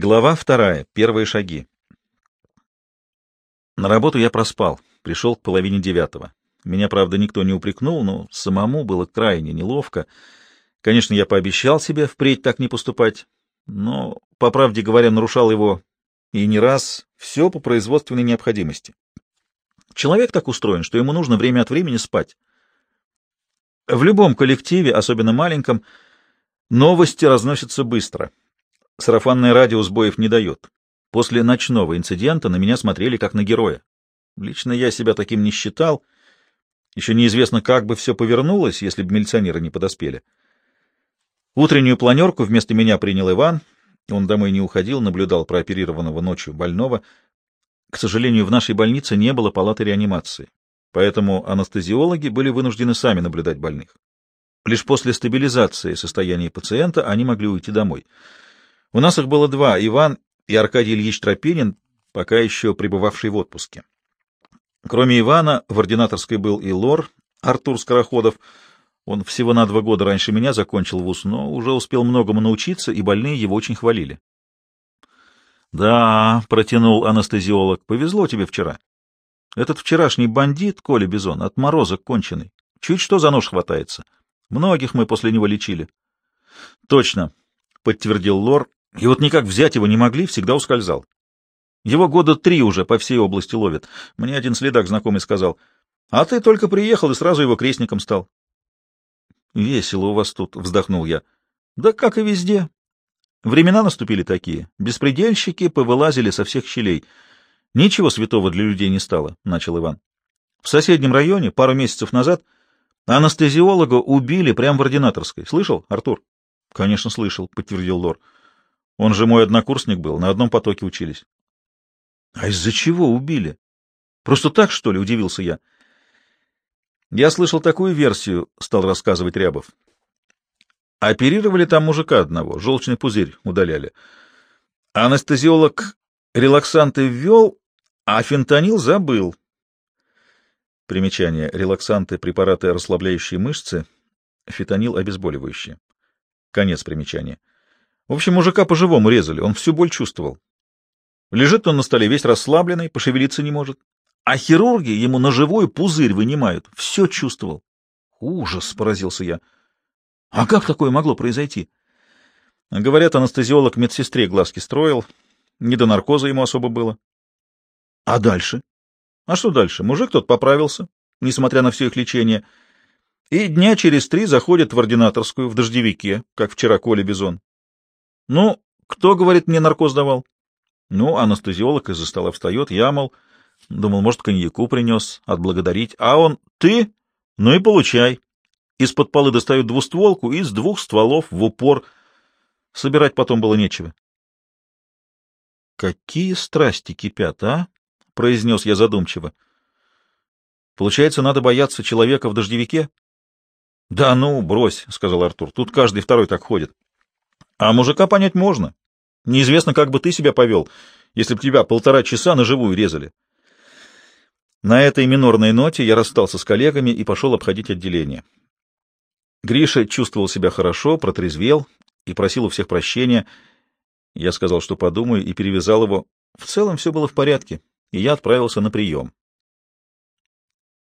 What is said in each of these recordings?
Глава вторая. Первые шаги. На работу я проспал. Пришел к половине девятого. Меня, правда, никто не упрекнул, но самому было крайне неловко. Конечно, я пообещал себе впредь так не поступать, но, по правде говоря, нарушал его и не раз все по производственной необходимости. Человек так устроен, что ему нужно время от времени спать. В любом коллективе, особенно маленьком, новости разносятся быстро — Сарафанное радио сбоев не дает. После ночного инцидента на меня смотрели как на героя. Лично я себя таким не считал. Еще неизвестно, как бы все повернулось, если бы милиционеры не подоспели. Утреннюю планерку вместо меня принял Иван. Он домой не уходил, наблюдал прооперированного ночью больного. К сожалению, в нашей больнице не было палаты реанимации, поэтому анестезиологи были вынуждены сами наблюдать больных. Лишь после стабилизации состояния пациента они могли уйти домой — у нас их было два — Иван и Аркадий Ильич Тропинин, пока еще пребывавший в отпуске. Кроме Ивана, в ординаторской был и лор Артур Скороходов. Он всего на два года раньше меня закончил вуз, но уже успел многому научиться, и больные его очень хвалили. — Да, — протянул анестезиолог, — повезло тебе вчера. Этот вчерашний бандит, Коля Бизон, отморозок конченый. Чуть что за нож хватается. Многих мы после него лечили. — Точно, — подтвердил Лор, и вот никак взять его не могли, всегда ускользал. Его года три уже по всей области ловят. Мне один следак знакомый сказал. А ты только приехал и сразу его крестником стал. Весело у вас тут, вздохнул я. Да как и везде. Времена наступили такие. Беспредельщики повылазили со всех щелей. Ничего святого для людей не стало, начал Иван. В соседнем районе пару месяцев назад анестезиолога убили прямо в ординаторской. Слышал, Артур? Конечно, слышал, подтвердил Лор. Он же мой однокурсник был, на одном потоке учились. — А из-за чего убили? Просто так, что ли, удивился я. Я слышал такую версию, стал рассказывать Рябов. Оперировали там мужика одного, желчный пузырь удаляли. Анестезиолог релаксанты ввел, а фентанил забыл. Примечание. Релаксанты — препараты, расслабляющие мышцы, фентанил — обезболивающие. Конец примечания. В общем, мужика по-живому резали, он всю боль чувствовал. Лежит он на столе весь расслабленный, пошевелиться не может. А хирурги ему на живой пузырь вынимают. Все чувствовал. Ужас, поразился я. А как такое могло произойти? Говорят, анестезиолог медсестре глазки строил. Не до наркоза ему особо было. А дальше? А что дальше? Мужик тот поправился, несмотря на все их лечение. И дня через три заходит в ординаторскую в дождевике, как вчера Коля Бизон. Ну, кто, говорит, мне наркоз давал? Ну, анестезиолог из-за стола встает, я, мол, думал, может, коньяку принес, отблагодарить. А он, ты? Ну и получай. Из-под полы достают двустволку и с двух стволов в упор. Собирать потом было нечего. «Какие страсти кипят, а?» — произнес я задумчиво. «Получается, надо бояться человека в дождевике?» «Да ну, брось», — сказал Артур, — «тут каждый второй так ходит». А мужика понять можно. Неизвестно, как бы ты себя повел, если бы тебя полтора часа на живую резали. На этой минорной ноте я расстался с коллегами и пошел обходить отделение. Гриша чувствовал себя хорошо, протрезвел и просил у всех прощения. Я сказал, что подумаю, и перевязал его. В целом все было в порядке, и я отправился на прием.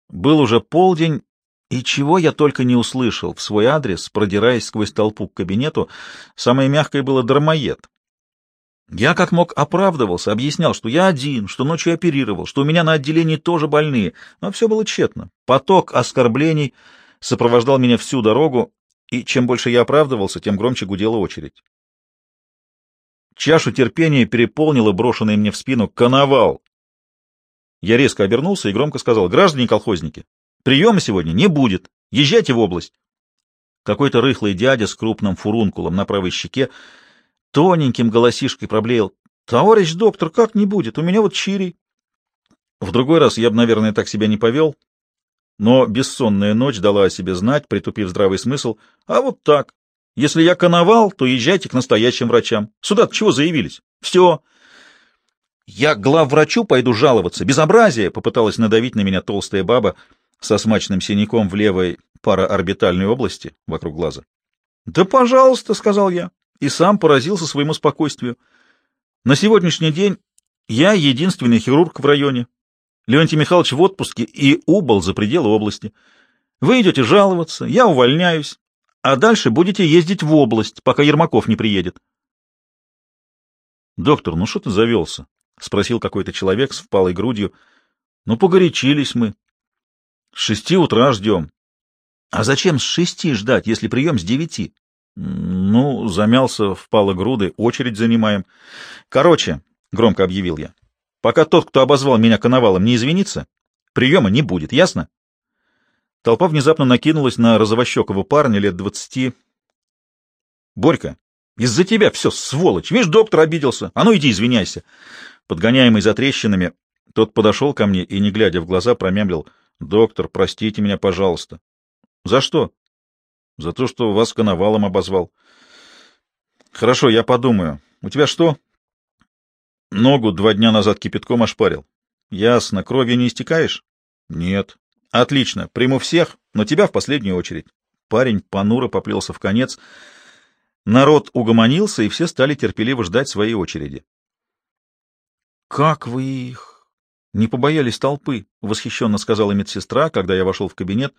Был уже полдень, и чего я только не услышал в свой адрес, продираясь сквозь толпу к кабинету, самое мягкое было «дармоед». Я как мог оправдывался, объяснял, что я один, что ночью оперировал, что у меня на отделении тоже больные, но все было тщетно. Поток оскорблений сопровождал меня всю дорогу, и чем больше я оправдывался, тем громче гудела очередь. Чашу терпения переполнила брошенный мне в спину коновал. Я резко обернулся и громко сказал, «Граждане колхозники, Приема сегодня не будет. Езжайте в область. Какой-то рыхлый дядя с крупным фурункулом на правой щеке тоненьким голосишкой проблеял. «Товарищ доктор, как не будет? У меня вот чирий». В другой раз я бы, наверное, так себя не повел, но бессонная ночь дала о себе знать, притупив здравый смысл. А вот так. Если я коновал, то езжайте к настоящим врачам. Сюда чего заявились? Все. Я главврачу пойду жаловаться. Безобразие! Попыталась надавить на меня толстая баба — со смачным синяком в левой параорбитальной области вокруг глаза. — Да, пожалуйста, — сказал я, и сам поразился своему спокойствию. На сегодняшний день я единственный хирург в районе. Леонтий Михайлович в отпуске и убыл за пределы области. Вы идете жаловаться, я увольняюсь, а дальше будете ездить в область, пока Ермаков не приедет. — Доктор, ну что ты завелся? — спросил какой-то человек с впалой грудью. — Ну, погорячились мы. С шести утра ждем. — А зачем с шести ждать, если прием с девяти? — Ну, замялся, впало груды, очередь занимаем. — Короче, — громко объявил я, — пока тот, кто обозвал меня коновалом, не извинится, приема не будет, ясно? Толпа внезапно накинулась на розовощекого парня лет двадцати. — Борька, из-за тебя все, сволочь! Видишь, доктор обиделся. А ну иди, извиняйся. Подгоняемый за трещинами, тот подошел ко мне и, не глядя в глаза, промямлил. — Доктор, простите меня, пожалуйста. — За что? — За то, что вас коновалом обозвал. — Хорошо, я подумаю. У тебя что? — Ногу два дня назад кипятком ошпарил. — Ясно. Кровью не истекаешь? — Нет. — Отлично. Приму всех, но тебя в последнюю очередь. Парень понуро поплелся в конец. Народ угомонился, и все стали терпеливо ждать своей очереди. — Как вы их? Не побоялись толпы? — восхищенно сказала медсестра, когда я вошел в кабинет.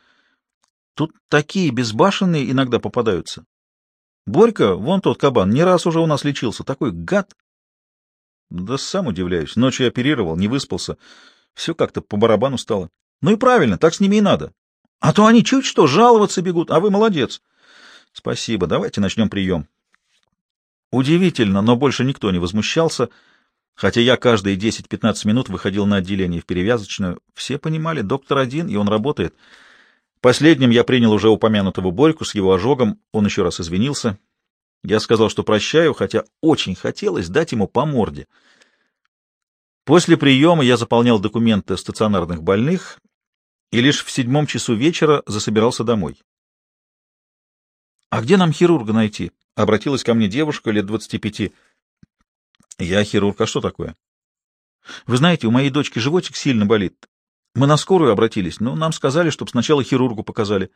— Тут такие безбашенные иногда попадаются. Борька, вон тот кабан, не раз уже у нас лечился. Такой гад. Да сам удивляюсь. Ночью оперировал, не выспался. Все как-то по барабану стало. Ну и правильно, так с ними и надо. А то они чуть что жаловаться бегут, а вы молодец. Спасибо, давайте начнем прием. Удивительно, но больше никто не возмущался, хотя я каждые 10-15 минут выходил на отделение в перевязочную. Все понимали, доктор один, и он работает. Последним я принял уже упомянутого Борьку с его ожогом, он еще раз извинился. Я сказал, что прощаю, хотя очень хотелось дать ему по морде. После приема я заполнял документы стационарных больных и лишь в седьмом часу вечера засобирался домой. — А где нам хирурга найти? — обратилась ко мне девушка лет двадцати пяти. — Я хирург, а что такое? — Вы знаете, у моей дочки животик сильно болит. Мы на скорую обратились, но нам сказали, чтобы сначала хирургу показали.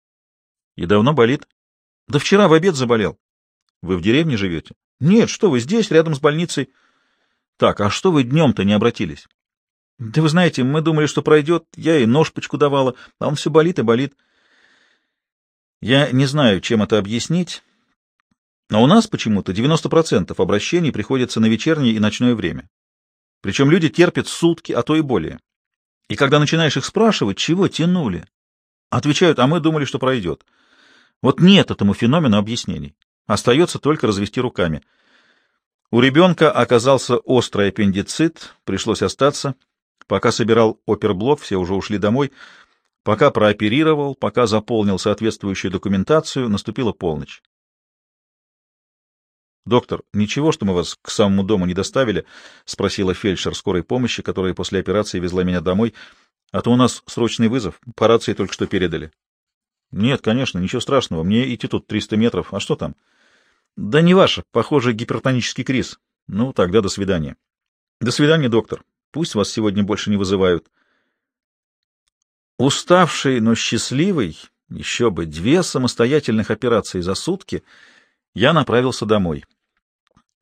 — И давно болит? — Да вчера в обед заболел. — Вы в деревне живете? — Нет, что вы, здесь, рядом с больницей. — Так, а что вы днем-то не обратились? — Да вы знаете, мы думали, что пройдет. Я и ножпочку давала, а он все болит и болит. — я не знаю, чем это объяснить, но у нас почему-то 90% обращений приходится на вечернее и ночное время. Причем люди терпят сутки, а то и более. И когда начинаешь их спрашивать, чего тянули, отвечают, а мы думали, что пройдет. Вот нет этому феномену объяснений. Остается только развести руками. У ребенка оказался острый аппендицит, пришлось остаться. Пока собирал оперблок, все уже ушли домой — Пока прооперировал, пока заполнил соответствующую документацию, наступила полночь. «Доктор, ничего, что мы вас к самому дому не доставили?» — спросила фельдшер скорой помощи, которая после операции везла меня домой. «А то у нас срочный вызов. По рации только что передали». «Нет, конечно, ничего страшного. Мне идти тут 300 метров. А что там?» «Да не ваше. Похоже, гипертонический криз. Ну, тогда до свидания». «До свидания, доктор. Пусть вас сегодня больше не вызывают». Уставший, но счастливый, еще бы, две самостоятельных операции за сутки, я направился домой.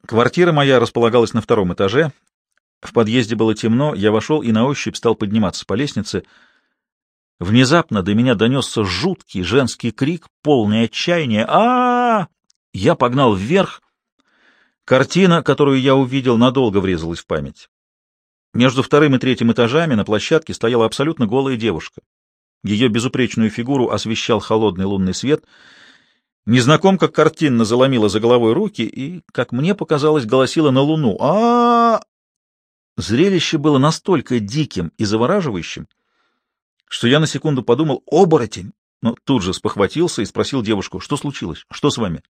Квартира моя располагалась на втором этаже. В подъезде было темно, я вошел и на ощупь стал подниматься по лестнице. Внезапно до меня донесся жуткий женский крик, полный отчаяния. а а, -а! Я погнал вверх. Картина, которую я увидел, надолго врезалась в память. Между вторым и третьим этажами на площадке стояла абсолютно голая девушка. Ее безупречную фигуру освещал холодный лунный свет. Незнакомка картинно заломила за головой руки и, как мне показалось, голосила на луну. а, Зрелище было настолько диким и завораживающим, что я на секунду подумал «оборотень», но тут же спохватился и спросил девушку, что случилось, что с вами?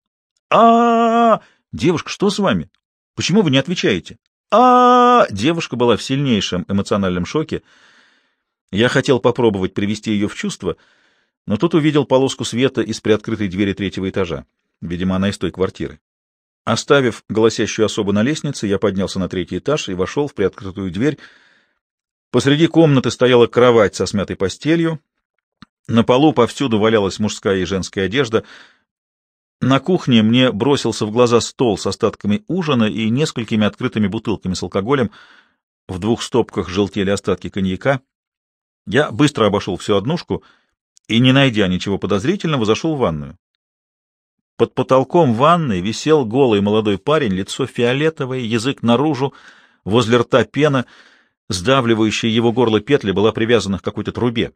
-а Девушка, что с вами? Почему вы не отвечаете? а, Девушка была в сильнейшем эмоциональном шоке. Я хотел попробовать привести ее в чувство, но тут увидел полоску света из приоткрытой двери третьего этажа. Видимо, она из той квартиры. Оставив голосящую особу на лестнице, я поднялся на третий этаж и вошел в приоткрытую дверь. Посреди комнаты стояла кровать со смятой постелью. На полу повсюду валялась мужская и женская одежда. На кухне мне бросился в глаза стол с остатками ужина и несколькими открытыми бутылками с алкоголем. В двух стопках желтели остатки коньяка. Я быстро обошел всю однушку и, не найдя ничего подозрительного, зашел в ванную. Под потолком ванной висел голый молодой парень, лицо фиолетовое, язык наружу, возле рта пена, сдавливающая его горло петли была привязана к какой-то трубе.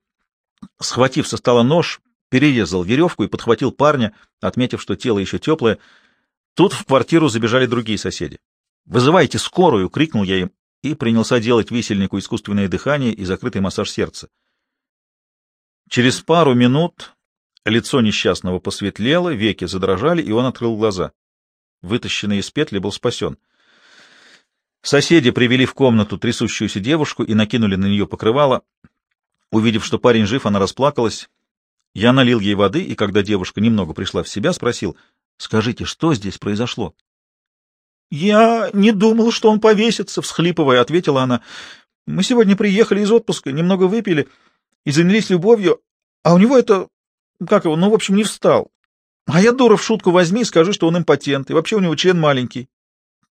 Схватив со стола нож, перерезал веревку и подхватил парня, отметив, что тело еще теплое. Тут в квартиру забежали другие соседи. «Вызывайте скорую!» — крикнул я им и принялся делать висельнику искусственное дыхание и закрытый массаж сердца. Через пару минут лицо несчастного посветлело, веки задрожали, и он открыл глаза. Вытащенный из петли был спасен. Соседи привели в комнату трясущуюся девушку и накинули на нее покрывало. Увидев, что парень жив, она расплакалась. Я налил ей воды, и когда девушка немного пришла в себя, спросил, «Скажите, что здесь произошло?» «Я не думал, что он повесится», — всхлипывая, ответила она. «Мы сегодня приехали из отпуска, немного выпили и занялись любовью, а у него это... Как его? Ну, в общем, не встал. А я, дура, в шутку возьми и скажи, что он импотент, и вообще у него член маленький».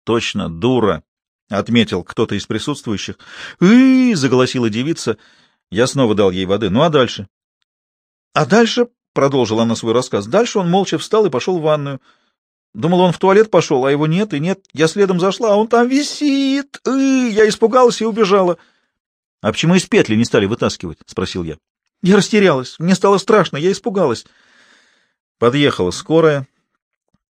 «Точно, дура», — отметил кто-то из присутствующих. «Ы-ы-ы!» — заголосила девица — я снова дал ей воды. Ну а дальше? А дальше, — продолжила она свой рассказ, — дальше он молча встал и пошел в ванную. Думал, он в туалет пошел, а его нет и нет. Я следом зашла, а он там висит. И я испугалась и убежала. — А почему из петли не стали вытаскивать? — спросил я. Я растерялась. Мне стало страшно, я испугалась. Подъехала скорая.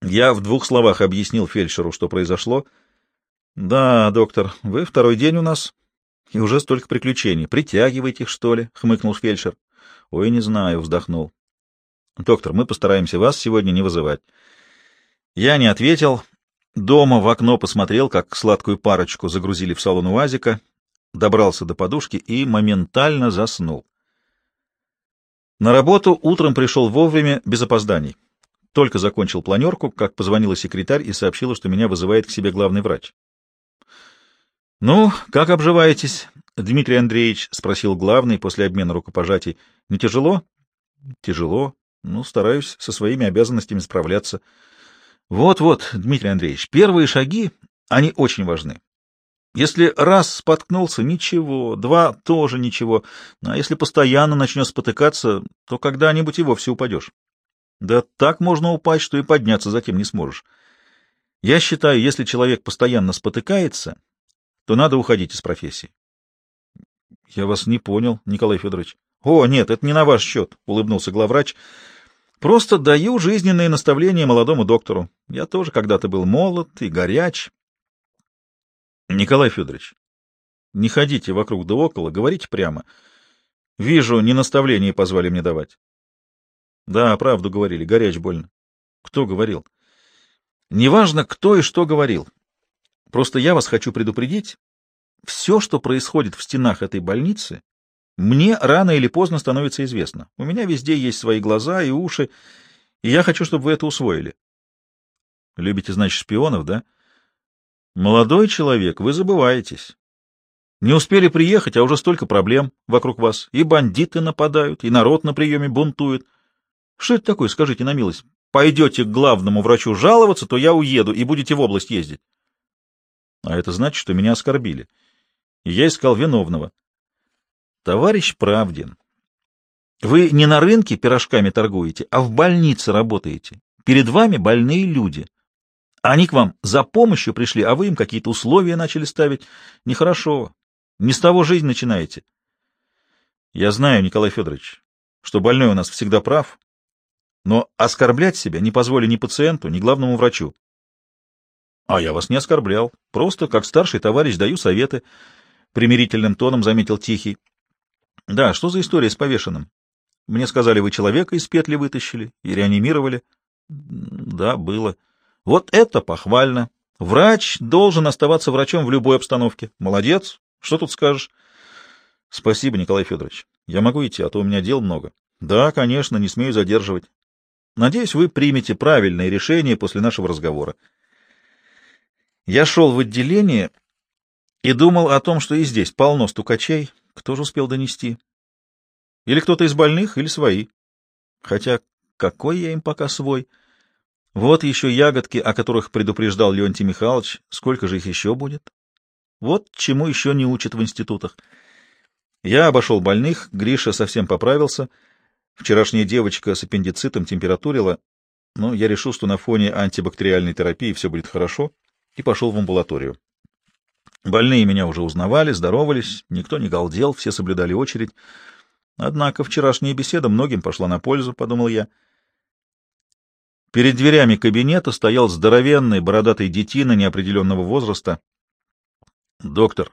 Я в двух словах объяснил фельдшеру, что произошло. — Да, доктор, вы второй день у нас. И уже столько приключений. Притягивайте их, что ли? — хмыкнул фельдшер. — Ой, не знаю, — вздохнул. — Доктор, мы постараемся вас сегодня не вызывать. Я не ответил. Дома в окно посмотрел, как сладкую парочку загрузили в салон УАЗика, добрался до подушки и моментально заснул. На работу утром пришел вовремя, без опозданий. Только закончил планерку, как позвонила секретарь и сообщила, что меня вызывает к себе главный врач. — Ну, как обживаетесь, Дмитрий Андреевич? — спросил главный после обмена рукопожатий. — Не тяжело? — Тяжело. Ну, стараюсь со своими обязанностями справляться. Вот — Вот-вот, Дмитрий Андреевич, первые шаги, они очень важны. Если раз споткнулся, ничего, два — тоже ничего, а если постоянно начнешь спотыкаться, то когда-нибудь и вовсе упадешь. Да так можно упасть, что и подняться затем не сможешь. Я считаю, если человек постоянно спотыкается, то надо уходить из профессии. — Я вас не понял, Николай Федорович. — О, нет, это не на ваш счет, — улыбнулся главврач. — Просто даю жизненные наставления молодому доктору. Я тоже когда-то был молод и горяч. — Николай Федорович, не ходите вокруг да около, говорите прямо. Вижу, не наставления позвали мне давать. — Да, правду говорили, горяч больно. — Кто говорил? — Неважно, кто и что говорил. Просто я вас хочу предупредить, все, что происходит в стенах этой больницы, мне рано или поздно становится известно. У меня везде есть свои глаза и уши, и я хочу, чтобы вы это усвоили. Любите, значит, шпионов, да? Молодой человек, вы забываетесь. Не успели приехать, а уже столько проблем вокруг вас. И бандиты нападают, и народ на приеме бунтует. Что это такое, скажите на милость? Пойдете к главному врачу жаловаться, то я уеду, и будете в область ездить. А это значит, что меня оскорбили. И я искал виновного. Товарищ Правдин, вы не на рынке пирожками торгуете, а в больнице работаете. Перед вами больные люди. Они к вам за помощью пришли, а вы им какие-то условия начали ставить. Нехорошо. Не с того жизнь начинаете. Я знаю, Николай Федорович, что больной у нас всегда прав, но оскорблять себя не позволю ни пациенту, ни главному врачу. — А я вас не оскорблял. Просто, как старший товарищ, даю советы. Примирительным тоном заметил Тихий. — Да, что за история с повешенным? Мне сказали, вы человека из петли вытащили и реанимировали. — Да, было. — Вот это похвально. Врач должен оставаться врачом в любой обстановке. Молодец. Что тут скажешь? — Спасибо, Николай Федорович. Я могу идти, а то у меня дел много. — Да, конечно, не смею задерживать. Надеюсь, вы примете правильное решение после нашего разговора. — я шел в отделение и думал о том, что и здесь полно стукачей. Кто же успел донести? Или кто-то из больных, или свои. Хотя какой я им пока свой? Вот еще ягодки, о которых предупреждал Леонтий Михайлович. Сколько же их еще будет? Вот чему еще не учат в институтах. Я обошел больных, Гриша совсем поправился. Вчерашняя девочка с аппендицитом температурила, но я решил, что на фоне антибактериальной терапии все будет хорошо, и пошел в амбулаторию. Больные меня уже узнавали, здоровались, никто не галдел, все соблюдали очередь. Однако вчерашняя беседа многим пошла на пользу, — подумал я. Перед дверями кабинета стоял здоровенный бородатый детина неопределенного возраста. — Доктор,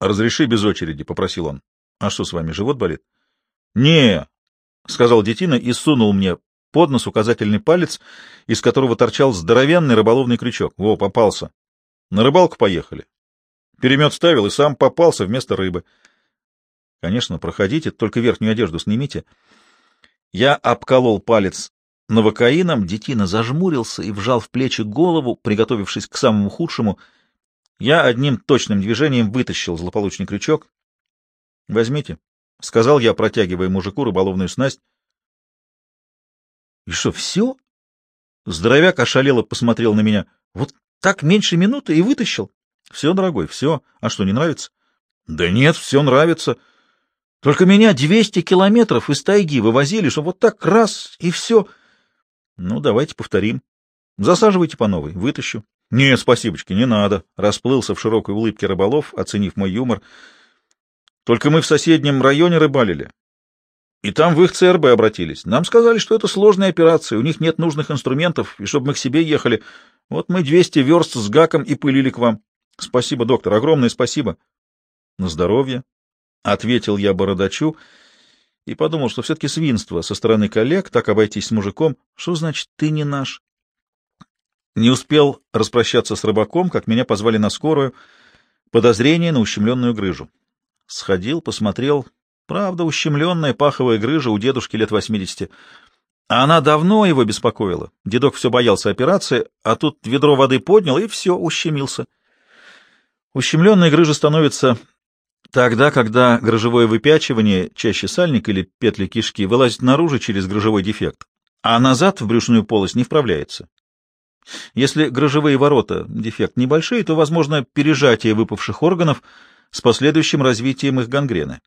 разреши без очереди, — попросил он. — А что с вами, живот болит? — Не, — сказал детина и сунул мне под нос указательный палец, из которого торчал здоровенный рыболовный крючок. Во, попался. На рыбалку поехали. Перемет ставил и сам попался вместо рыбы. Конечно, проходите, только верхнюю одежду снимите. Я обколол палец новокаином, детина зажмурился и вжал в плечи голову, приготовившись к самому худшему. Я одним точным движением вытащил злополучный крючок. — Возьмите, — сказал я, протягивая мужику рыболовную снасть. — И что, все? Здоровяк ошалело посмотрел на меня. — Вот так меньше минуты и вытащил. — Все, дорогой, все. А что, не нравится? — Да нет, все нравится. Только меня двести километров из тайги вывозили, что вот так раз и все. Ну, давайте повторим. Засаживайте по новой, вытащу. — Не, спасибочки, не надо. Расплылся в широкой улыбке рыболов, оценив мой юмор. — Только мы в соседнем районе рыбалили. И там в их ЦРБ обратились. Нам сказали, что это сложная операция, у них нет нужных инструментов, и чтобы мы к себе ехали. Вот мы двести верст с гаком и пылили к вам. — Спасибо, доктор, огромное спасибо. — На здоровье, — ответил я бородачу и подумал, что все-таки свинство со стороны коллег так обойтись с мужиком. Что значит «ты не наш»? Не успел распрощаться с рыбаком, как меня позвали на скорую. Подозрение на ущемленную грыжу. Сходил, посмотрел. Правда, ущемленная паховая грыжа у дедушки лет восьмидесяти. А она давно его беспокоила. Дедок все боялся операции, а тут ведро воды поднял, и все, ущемился. Ущемленная грыжа становится тогда, когда грыжевое выпячивание, чаще сальник или петли кишки, вылазит наружу через грыжевой дефект, а назад в брюшную полость не вправляется. Если грыжевые ворота, дефект небольшие, то возможно пережатие выпавших органов с последующим развитием их гангрены.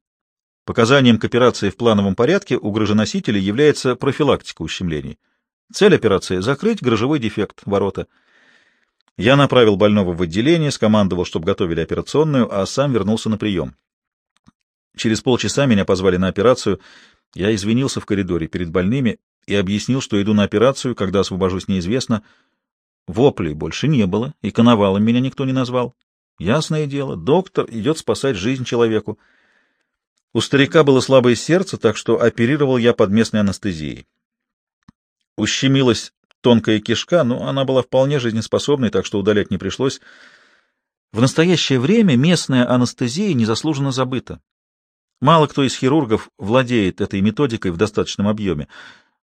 Показанием к операции в плановом порядке у грыженосителей является профилактика ущемлений. Цель операции — закрыть грыжевой дефект ворота — я направил больного в отделение, скомандовал, чтобы готовили операционную, а сам вернулся на прием. Через полчаса меня позвали на операцию. Я извинился в коридоре перед больными и объяснил, что иду на операцию, когда освобожусь неизвестно. Воплей больше не было, и коновалом меня никто не назвал. Ясное дело, доктор идет спасать жизнь человеку. У старика было слабое сердце, так что оперировал я под местной анестезией. Ущемилась тонкая кишка, но она была вполне жизнеспособной, так что удалять не пришлось. В настоящее время местная анестезия незаслуженно забыта. Мало кто из хирургов владеет этой методикой в достаточном объеме.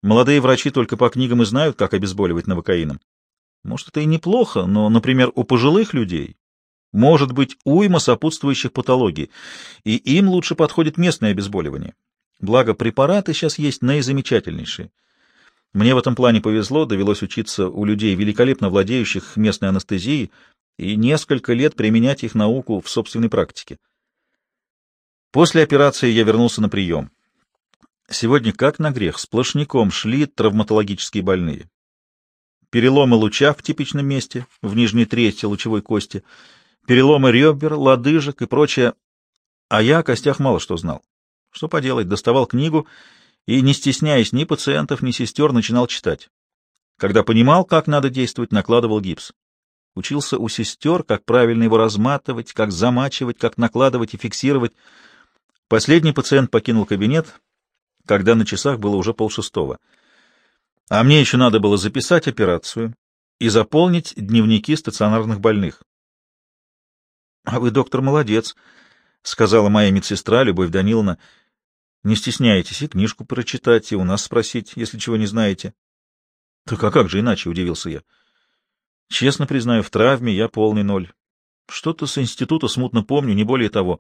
Молодые врачи только по книгам и знают, как обезболивать новокаином. Может, это и неплохо, но, например, у пожилых людей может быть уйма сопутствующих патологий, и им лучше подходит местное обезболивание. Благо, препараты сейчас есть наизамечательнейшие. Мне в этом плане повезло, довелось учиться у людей, великолепно владеющих местной анестезией, и несколько лет применять их науку в собственной практике. После операции я вернулся на прием. Сегодня, как на грех, сплошняком шли травматологические больные. Переломы луча в типичном месте, в нижней трети лучевой кости, переломы ребер, лодыжек и прочее. А я о костях мало что знал. Что поделать, доставал книгу и, не стесняясь ни пациентов, ни сестер, начинал читать. Когда понимал, как надо действовать, накладывал гипс. Учился у сестер, как правильно его разматывать, как замачивать, как накладывать и фиксировать. Последний пациент покинул кабинет, когда на часах было уже полшестого. А мне еще надо было записать операцию и заполнить дневники стационарных больных. — А вы, доктор, молодец, — сказала моя медсестра Любовь Даниловна. Не стесняйтесь и книжку прочитать, и у нас спросить, если чего не знаете. — Так а как же иначе, — удивился я. — Честно признаю, в травме я полный ноль. Что-то с института смутно помню, не более того.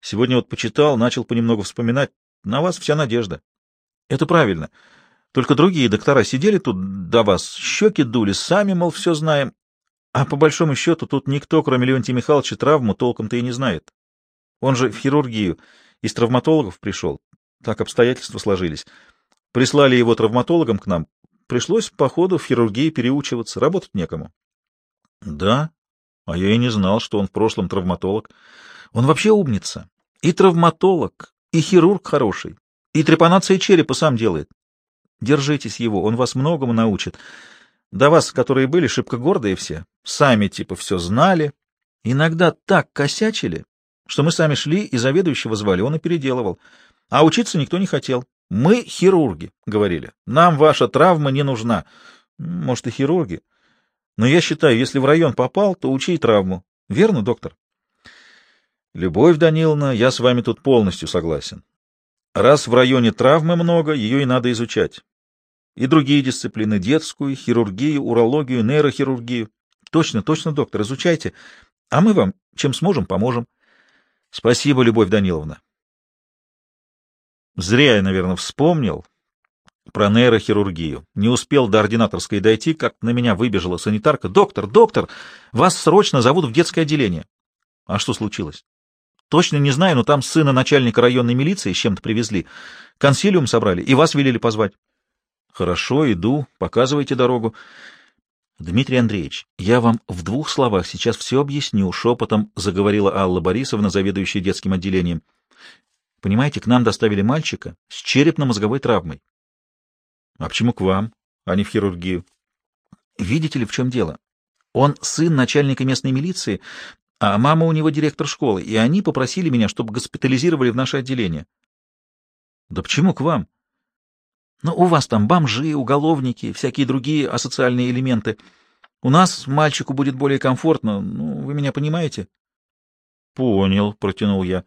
Сегодня вот почитал, начал понемногу вспоминать. На вас вся надежда. — Это правильно. Только другие доктора сидели тут до вас, щеки дули, сами, мол, все знаем. А по большому счету тут никто, кроме Леонтия Михайловича, травму толком-то и не знает. Он же в хирургию из травматологов пришел. Так обстоятельства сложились. Прислали его травматологам к нам. Пришлось по ходу в хирургии переучиваться, работать некому. — Да? А я и не знал, что он в прошлом травматолог. Он вообще умница. И травматолог, и хирург хороший, и трепанация черепа сам делает. Держитесь его, он вас многому научит. До вас, которые были, шибко гордые все, сами типа все знали. Иногда так косячили, что мы сами шли и заведующего звали, он и переделывал. А учиться никто не хотел. Мы хирурги, говорили. Нам ваша травма не нужна. Может, и хирурги. Но я считаю, если в район попал, то учи травму. Верно, доктор? Любовь Даниловна, я с вами тут полностью согласен. Раз в районе травмы много, ее и надо изучать. И другие дисциплины — детскую, хирургию, урологию, нейрохирургию. Точно, точно, доктор, изучайте. А мы вам, чем сможем, поможем. Спасибо, Любовь Даниловна. Зря я, наверное, вспомнил про нейрохирургию. Не успел до ординаторской дойти, как на меня выбежала санитарка. «Доктор, доктор, вас срочно зовут в детское отделение». «А что случилось?» «Точно не знаю, но там сына начальника районной милиции с чем-то привезли. Консилиум собрали, и вас велели позвать». «Хорошо, иду. Показывайте дорогу». «Дмитрий Андреевич, я вам в двух словах сейчас все объясню», — шепотом заговорила Алла Борисовна, заведующая детским отделением. «Понимаете, к нам доставили мальчика с черепно-мозговой травмой». «А почему к вам, а не в хирургию?» «Видите ли, в чем дело? Он сын начальника местной милиции, а мама у него директор школы, и они попросили меня, чтобы госпитализировали в наше отделение». «Да почему к вам?» Но у вас там бомжи, уголовники, всякие другие асоциальные элементы. У нас мальчику будет более комфортно. Ну, вы меня понимаете? — Понял, — протянул я.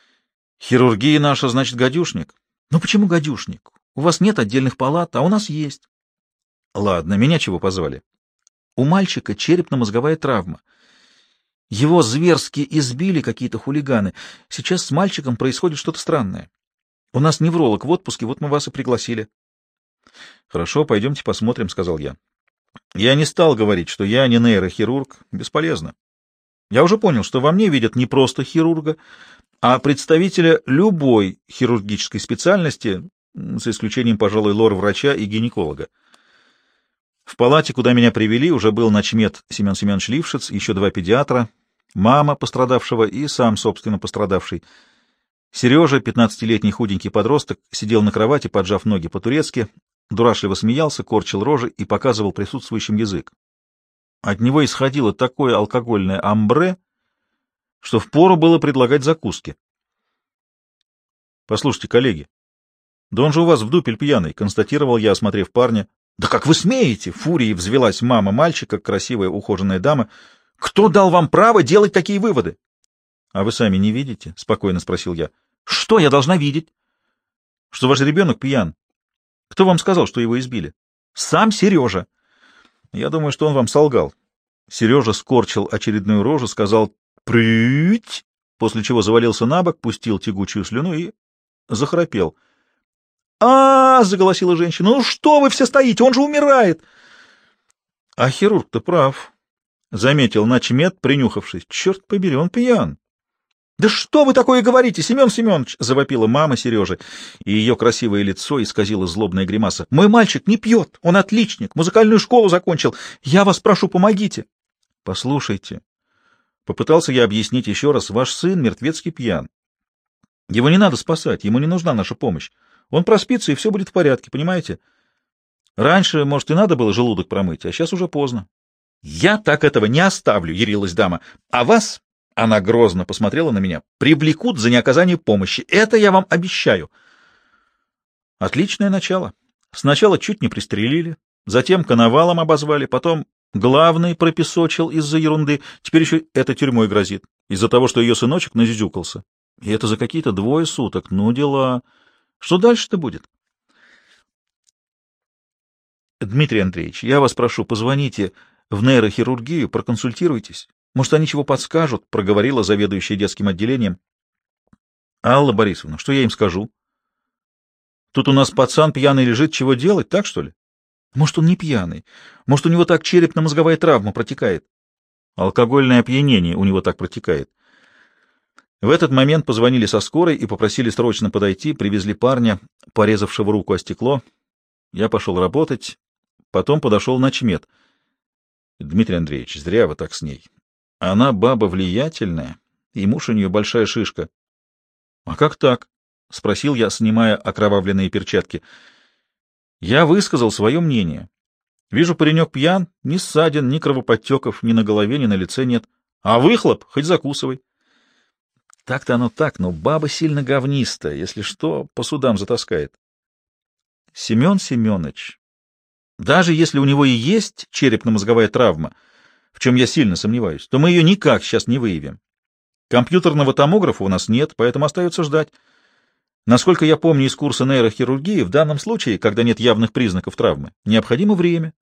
— Хирургия наша, значит, гадюшник? — Ну почему гадюшник? У вас нет отдельных палат, а у нас есть. — Ладно, меня чего позвали? — У мальчика черепно-мозговая травма. Его зверски избили какие-то хулиганы. Сейчас с мальчиком происходит что-то странное. У нас невролог в отпуске, вот мы вас и пригласили. — Хорошо, пойдемте посмотрим, — сказал я. Я не стал говорить, что я не нейрохирург. Бесполезно. Я уже понял, что во мне видят не просто хирурга, а представителя любой хирургической специальности, за исключением, пожалуй, лор-врача и гинеколога. В палате, куда меня привели, уже был начмет Семен Семенович Лившиц, еще два педиатра, мама пострадавшего и сам, собственно, пострадавший — Сережа, пятнадцатилетний худенький подросток, сидел на кровати, поджав ноги по-турецки, дурашливо смеялся, корчил рожи и показывал присутствующим язык. От него исходило такое алкогольное амбре, что впору было предлагать закуски. — Послушайте, коллеги, да он же у вас в дупель пьяный, — констатировал я, осмотрев парня. — Да как вы смеете? — фурией взвелась мама мальчика, красивая ухоженная дама. — Кто дал вам право делать такие выводы? — А вы сами не видите? — спокойно спросил я. — что я должна видеть? Что ваш ребенок пьян. Кто вам сказал, что его избили? Сам Сережа. Я думаю, что он вам солгал. Сережа скорчил очередную рожу, сказал «прыть», после чего завалился на бок, пустил тягучую слюну и захрапел. а, -а, -а заголосила женщина. «Ну что вы все стоите? Он же умирает!» «А хирург-то прав», — заметил начмет, принюхавшись. «Черт побери, он пьян. «Да что вы такое говорите, Семен Семенович?» — завопила мама Сережи, и ее красивое лицо исказило злобная гримаса. «Мой мальчик не пьет, он отличник, музыкальную школу закончил. Я вас прошу, помогите!» «Послушайте», — попытался я объяснить еще раз, — «ваш сын мертвецкий пьян. Его не надо спасать, ему не нужна наша помощь. Он проспится, и все будет в порядке, понимаете? Раньше, может, и надо было желудок промыть, а сейчас уже поздно». «Я так этого не оставлю», — ярилась дама. «А вас она грозно посмотрела на меня. «Привлекут за неоказание помощи. Это я вам обещаю». Отличное начало. Сначала чуть не пристрелили, затем коновалом обозвали, потом главный пропесочил из-за ерунды, теперь еще это тюрьмой грозит, из-за того, что ее сыночек назюзюкался. И это за какие-то двое суток. Ну, дела. Что дальше-то будет? Дмитрий Андреевич, я вас прошу, позвоните в нейрохирургию, проконсультируйтесь. Может, они чего подскажут? — проговорила заведующая детским отделением. — Алла Борисовна, что я им скажу? Тут у нас пацан пьяный лежит, чего делать, так что ли? Может, он не пьяный. Может, у него так черепно-мозговая травма протекает. Алкогольное опьянение у него так протекает. В этот момент позвонили со скорой и попросили срочно подойти, привезли парня, порезавшего руку о стекло. Я пошел работать, потом подошел начмет. Дмитрий Андреевич, зря вы так с ней. Она баба влиятельная, и муж у нее большая шишка. — А как так? — спросил я, снимая окровавленные перчатки. Я высказал свое мнение. Вижу, паренек пьян, ни ссадин, ни кровоподтеков, ни на голове, ни на лице нет. А выхлоп хоть закусывай. Так-то оно так, но баба сильно говнистая, если что, по судам затаскает. Семен Семенович, даже если у него и есть черепно-мозговая травма, в чем я сильно сомневаюсь, то мы ее никак сейчас не выявим. Компьютерного томографа у нас нет, поэтому остается ждать. Насколько я помню из курса нейрохирургии, в данном случае, когда нет явных признаков травмы, необходимо время.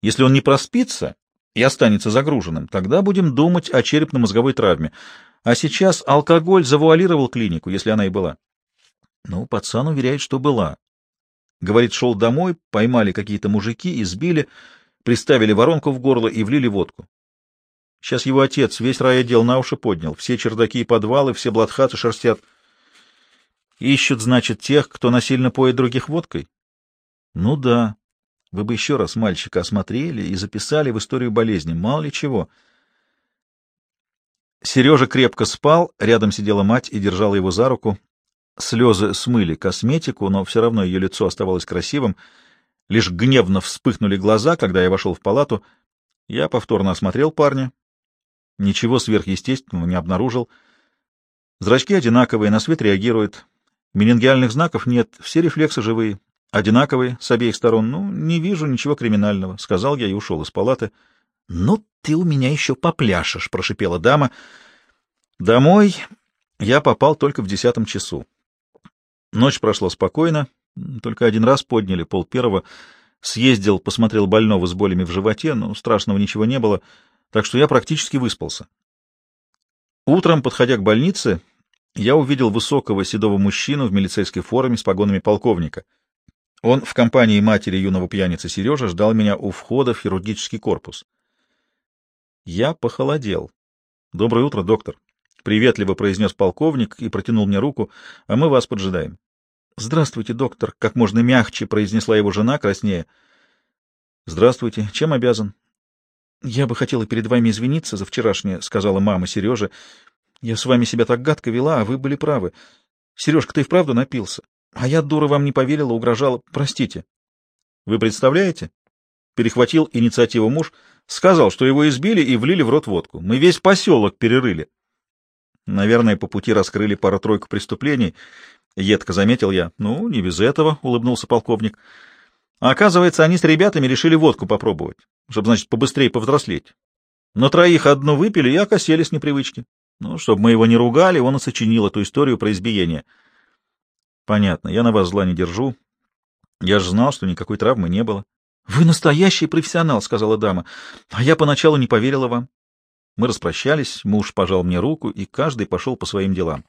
Если он не проспится и останется загруженным, тогда будем думать о черепно-мозговой травме. А сейчас алкоголь завуалировал клинику, если она и была. Ну, пацан уверяет, что была. Говорит, шел домой, поймали какие-то мужики, избили, приставили воронку в горло и влили водку. Сейчас его отец весь райотдел на уши поднял, все чердаки и подвалы, все блатхаты шерстят. Ищут, значит, тех, кто насильно поет других водкой? Ну да. Вы бы еще раз мальчика осмотрели и записали в историю болезни, мало ли чего. Сережа крепко спал, рядом сидела мать и держала его за руку. Слезы смыли косметику, но все равно ее лицо оставалось красивым. Лишь гневно вспыхнули глаза, когда я вошел в палату. Я повторно осмотрел парня. Ничего сверхъестественного не обнаружил. Зрачки одинаковые, на свет реагируют. Менингиальных знаков нет, все рефлексы живые, одинаковые с обеих сторон. Ну, не вижу ничего криминального, — сказал я и ушел из палаты. — Ну, ты у меня еще попляшешь, — прошипела дама. Домой я попал только в десятом часу. Ночь прошла спокойно, только один раз подняли, пол первого. Съездил, посмотрел больного с болями в животе, но страшного ничего не было, так что я практически выспался. Утром, подходя к больнице, я увидел высокого седого мужчину в милицейской форме с погонами полковника. Он в компании матери юного пьяницы Сережа ждал меня у входа в хирургический корпус. Я похолодел. — Доброе утро, доктор. — приветливо произнес полковник и протянул мне руку. — А мы вас поджидаем. — Здравствуйте, доктор, — как можно мягче произнесла его жена, краснее. — Здравствуйте. Чем обязан? — Я бы хотела перед вами извиниться за вчерашнее, — сказала мама Сережи. Я с вами себя так гадко вела, а вы были правы. Сережка, ты вправду напился. А я, дура, вам не поверила, угрожала. Простите. Вы представляете? Перехватил инициативу муж. Сказал, что его избили и влили в рот водку. Мы весь поселок перерыли. Наверное, по пути раскрыли пару-тройку преступлений. Едко заметил я. Ну, не без этого, улыбнулся полковник. Оказывается, они с ребятами решили водку попробовать, чтобы, значит, побыстрее повзрослеть. Но троих одну выпили и окосели с непривычки. Ну, чтобы мы его не ругали, он и сочинил эту историю про избиение. Понятно, я на вас зла не держу. Я же знал, что никакой травмы не было. Вы настоящий профессионал, сказала дама. А я поначалу не поверила вам. Мы распрощались, муж пожал мне руку, и каждый пошел по своим делам.